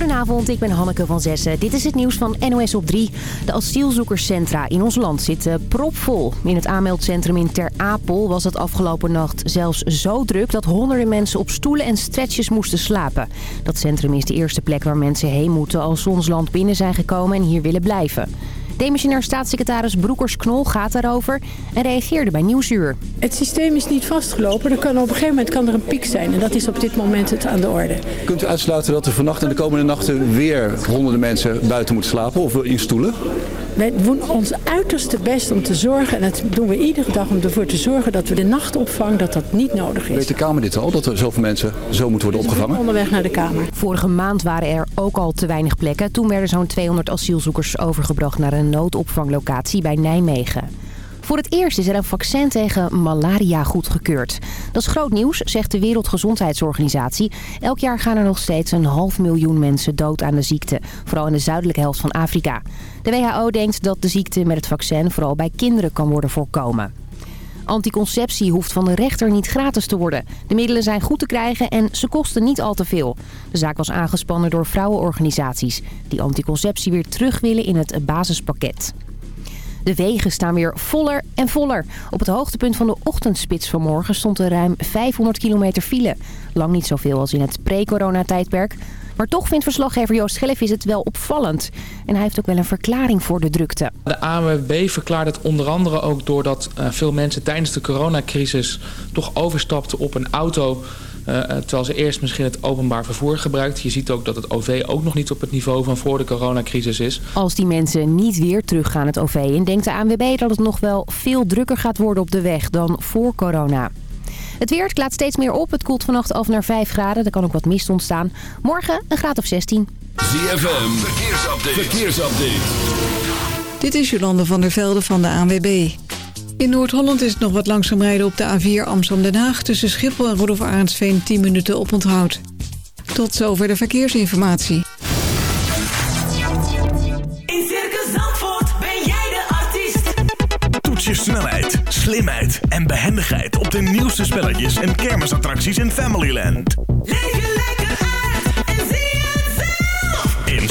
Goedenavond, ik ben Hanneke van Zessen. Dit is het nieuws van NOS op 3. De asielzoekerscentra in ons land zitten propvol. In het aanmeldcentrum in Ter Apel was het afgelopen nacht zelfs zo druk... dat honderden mensen op stoelen en stretches moesten slapen. Dat centrum is de eerste plek waar mensen heen moeten als ons land binnen zijn gekomen en hier willen blijven. Demissionair staatssecretaris Broekers-Knol gaat daarover en reageerde bij Nieuwsuur. Het systeem is niet vastgelopen. Er kan op een gegeven moment kan er een piek zijn. En dat is op dit moment het aan de orde. Kunt u uitsluiten dat er vannacht en de komende nachten weer honderden mensen buiten moeten slapen of in stoelen? Wij doen ons uiterste best om te zorgen, en dat doen we iedere dag om ervoor te zorgen dat we de nachtopvang, dat dat niet nodig is. Weet de Kamer dit al, dat er zoveel mensen zo moeten worden opgevangen? Onderweg naar de Kamer. Vorige maand waren er ook al te weinig plekken. Toen werden zo'n 200 asielzoekers overgebracht naar een noodopvanglocatie bij Nijmegen. Voor het eerst is er een vaccin tegen malaria goedgekeurd. Dat is groot nieuws, zegt de Wereldgezondheidsorganisatie. Elk jaar gaan er nog steeds een half miljoen mensen dood aan de ziekte. Vooral in de zuidelijke helft van Afrika. De WHO denkt dat de ziekte met het vaccin vooral bij kinderen kan worden voorkomen. Anticonceptie hoeft van de rechter niet gratis te worden. De middelen zijn goed te krijgen en ze kosten niet al te veel. De zaak was aangespannen door vrouwenorganisaties... die anticonceptie weer terug willen in het basispakket. De wegen staan weer voller en voller. Op het hoogtepunt van de ochtendspits vanmorgen stond er ruim 500 kilometer file. Lang niet zoveel als in het pre-coronatijdperk. Maar toch vindt verslaggever Joost Gellevis het wel opvallend. En hij heeft ook wel een verklaring voor de drukte. De ANWB verklaart het onder andere ook doordat uh, veel mensen tijdens de coronacrisis toch overstapten op een auto... Uh, terwijl ze eerst misschien het openbaar vervoer gebruikt. Je ziet ook dat het OV ook nog niet op het niveau van voor de coronacrisis is. Als die mensen niet weer teruggaan het OV in... denkt de ANWB dat het nog wel veel drukker gaat worden op de weg dan voor corona. Het weer klaart steeds meer op. Het koelt vannacht af naar 5 graden. Er kan ook wat mist ontstaan. Morgen een graad of 16. ZFM, verkeersupdate. verkeersupdate. Dit is Jolande van der Velde van de ANWB. In Noord-Holland is het nog wat langzaam rijden op de A4 Amsterdam-Den Haag... tussen Schiphol en Rudolf Arendsveen 10 minuten op onthoud. Tot zover de verkeersinformatie. In Circus Zandvoort ben jij de artiest. Toets je snelheid, slimheid en behendigheid... op de nieuwste spelletjes en kermisattracties in Familyland. Leef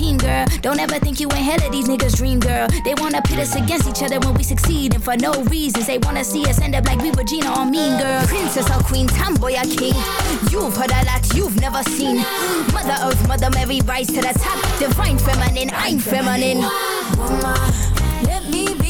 team, girl. Don't ever think you ain't hell of these niggas' dream, girl. They wanna pit us against each other when we succeed, and for no reasons. They wanna see us end up like we Regina or Mean Girl. Princess or queen, tomboy or king. You've heard a lot you've never seen. Mother Earth, Mother Mary, rise to the top. Divine feminine, I'm feminine. Mama, let me be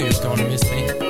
too is going to miss me.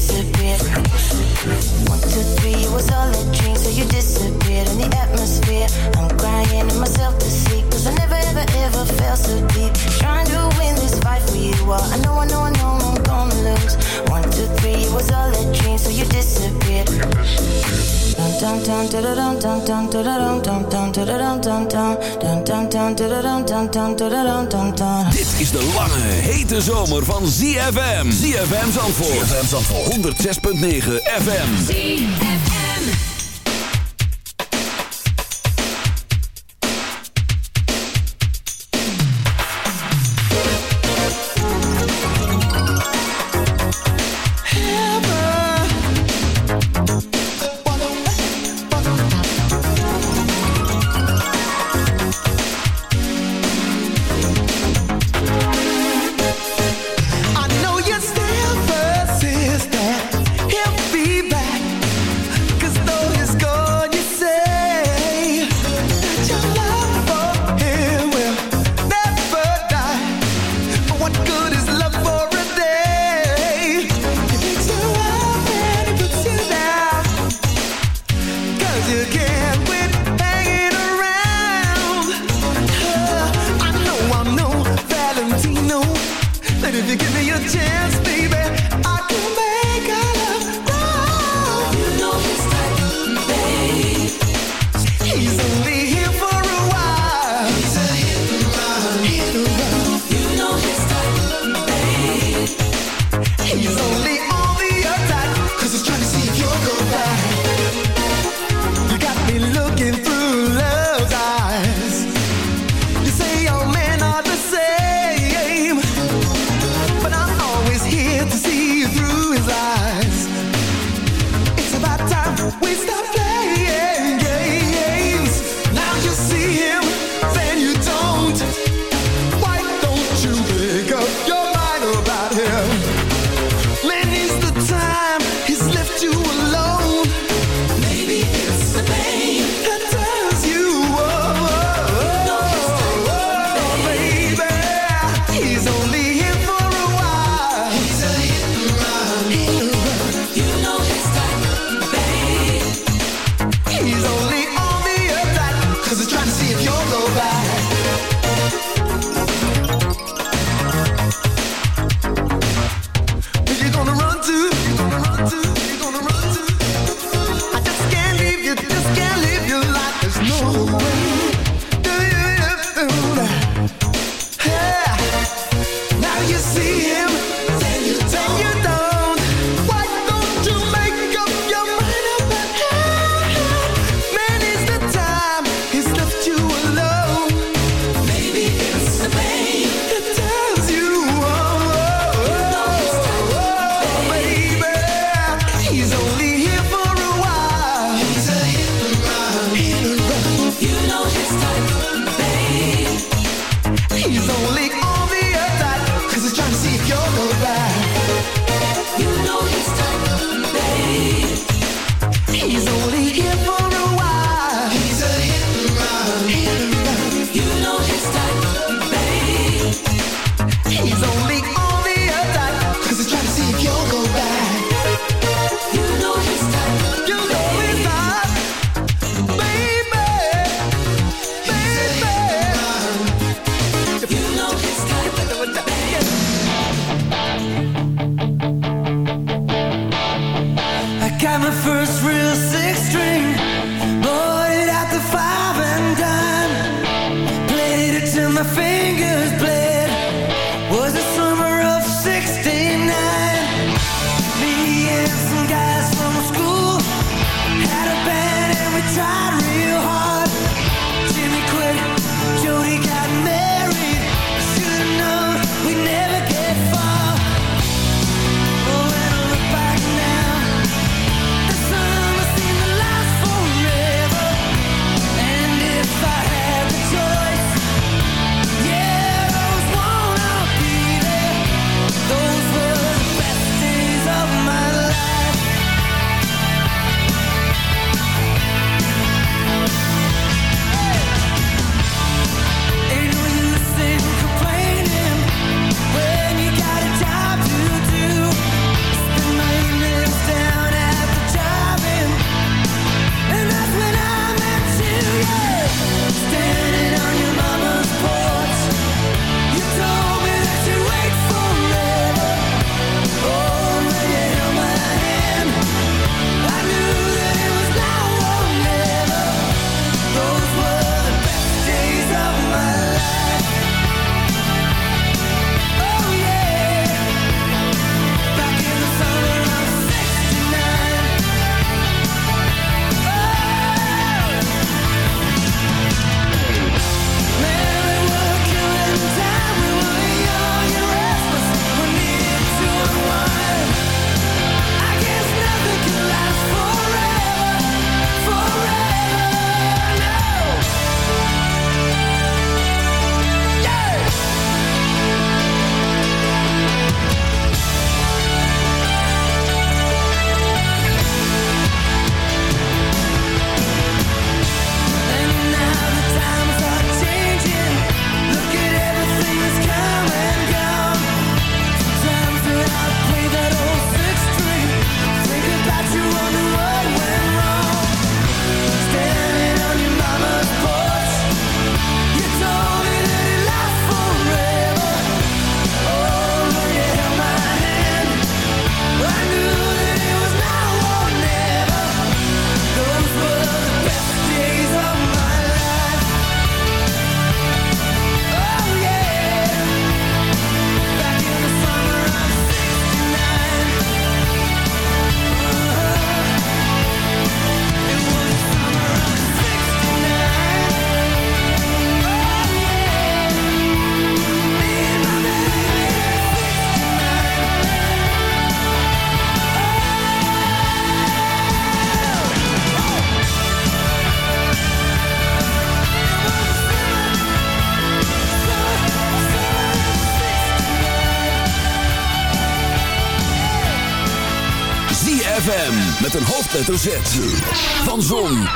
disappeared. One, two, three, was all a dream So you disappeared in the atmosphere. I'm crying in myself to sleep Cause I never, ever, ever felt so deep. Trying to win this fight for you I know, I know, I know Three, it was all a dream So you disappeared Dit is de lange, hete zomer van ZFM. ZFM Zandvoort. ZFM Zandvoort. 106.9 FM. ZFM. Van Zon,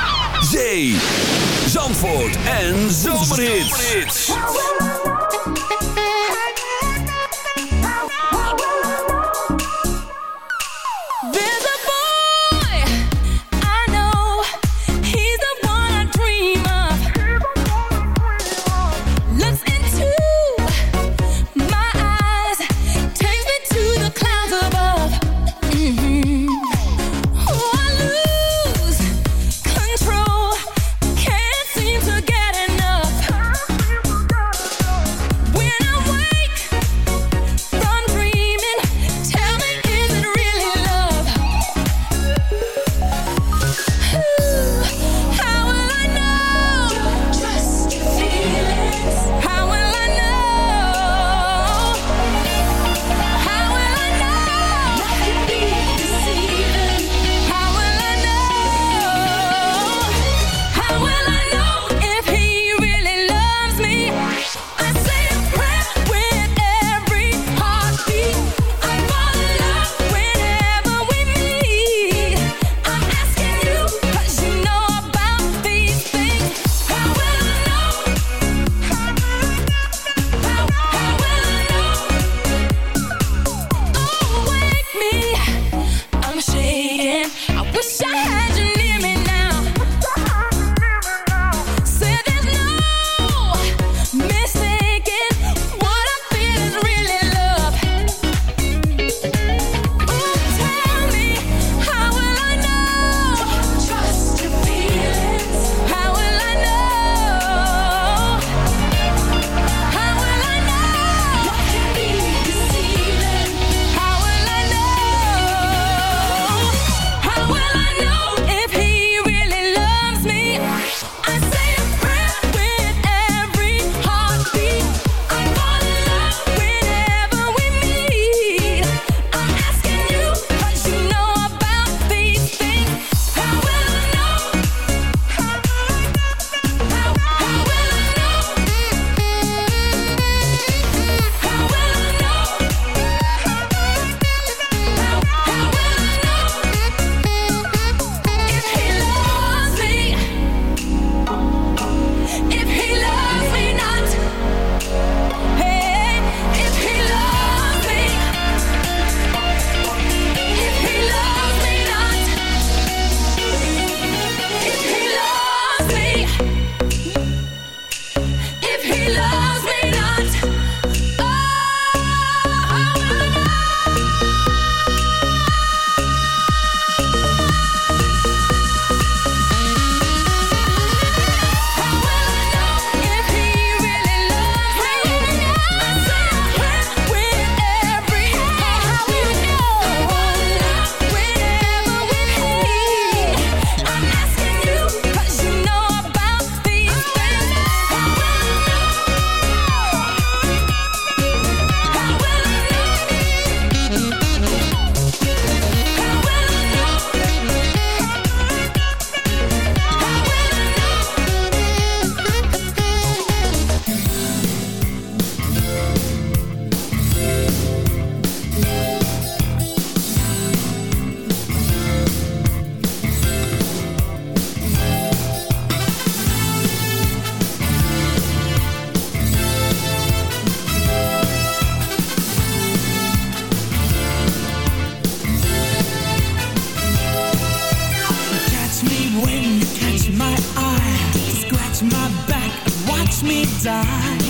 在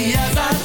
I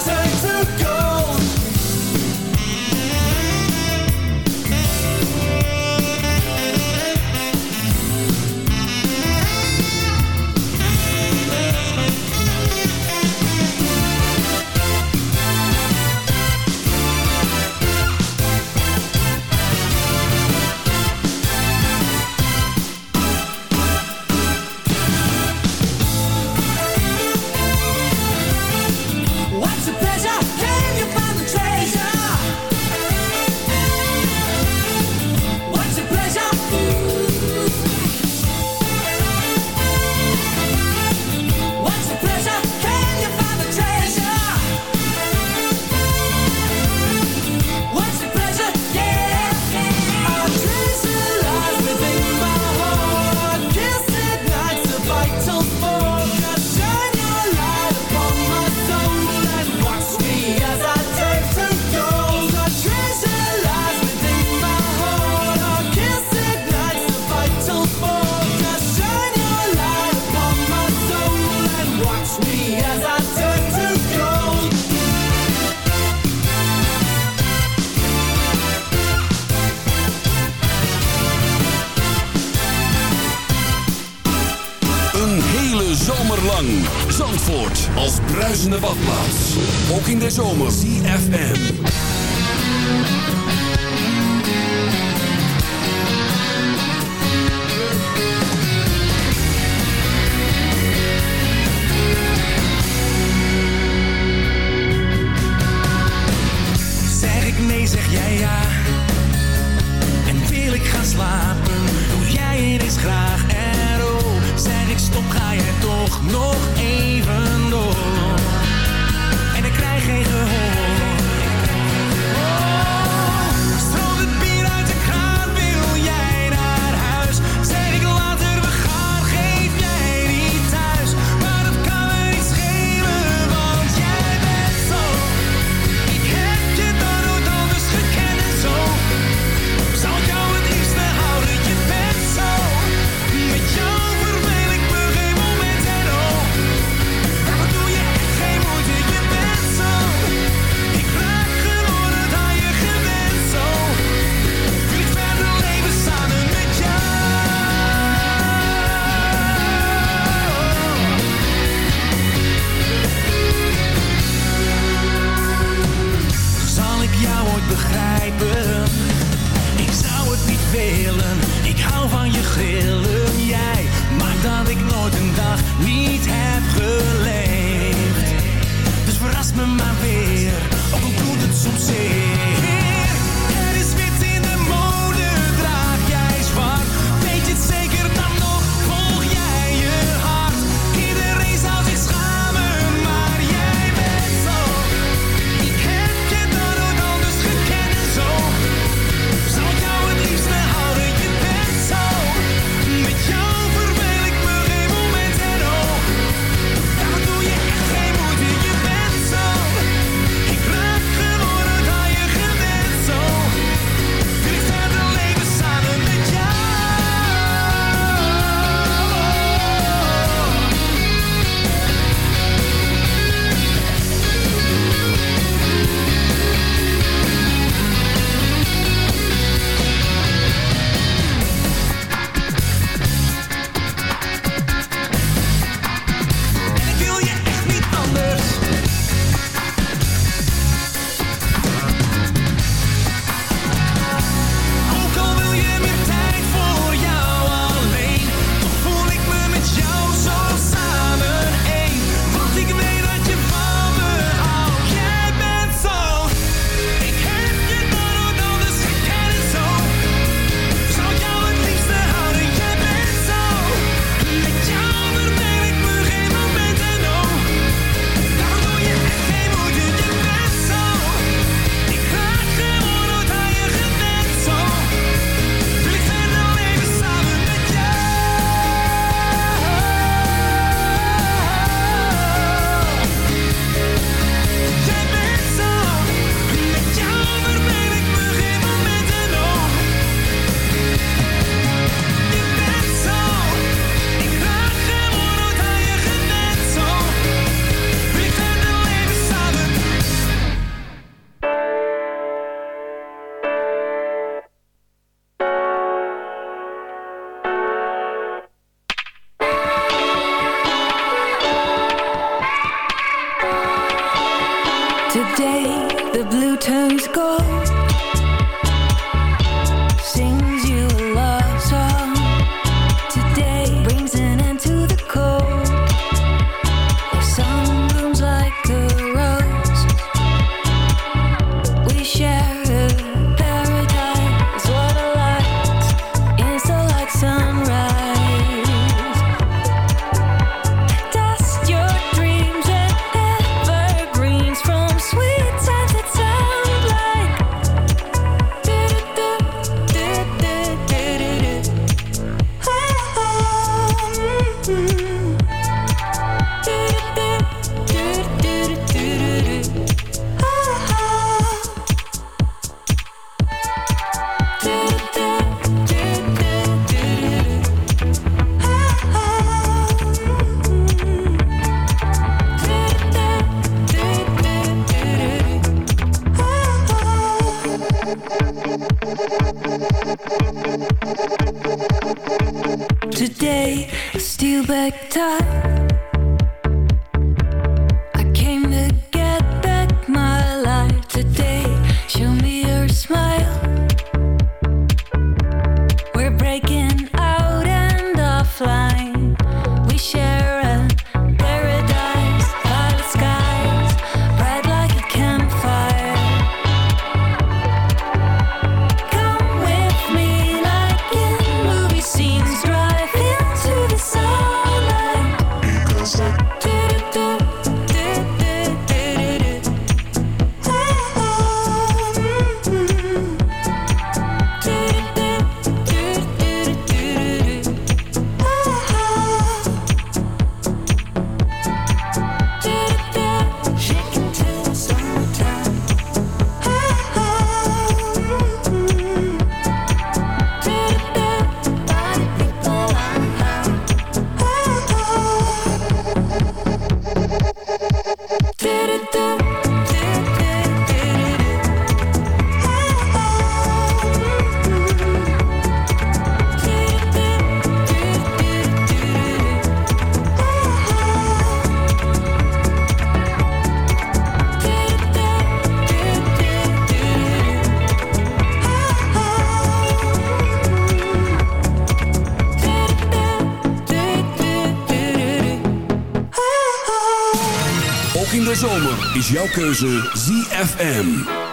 is jouw keuze ZFM.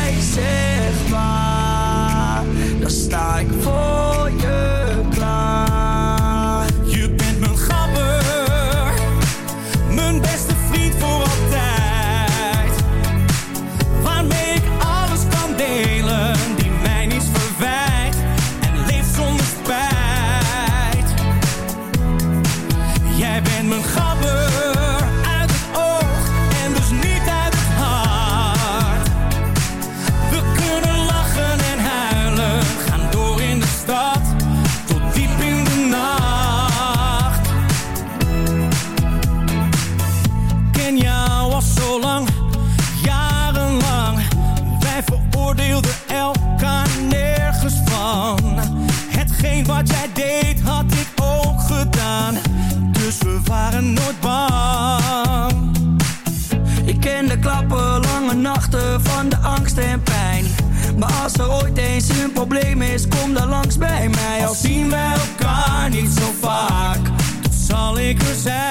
Zeg maar waar, dan sta ik voor je. probleem is, kom dan langs bij mij. Al zien we elkaar niet zo vaak, dan zal ik er zijn.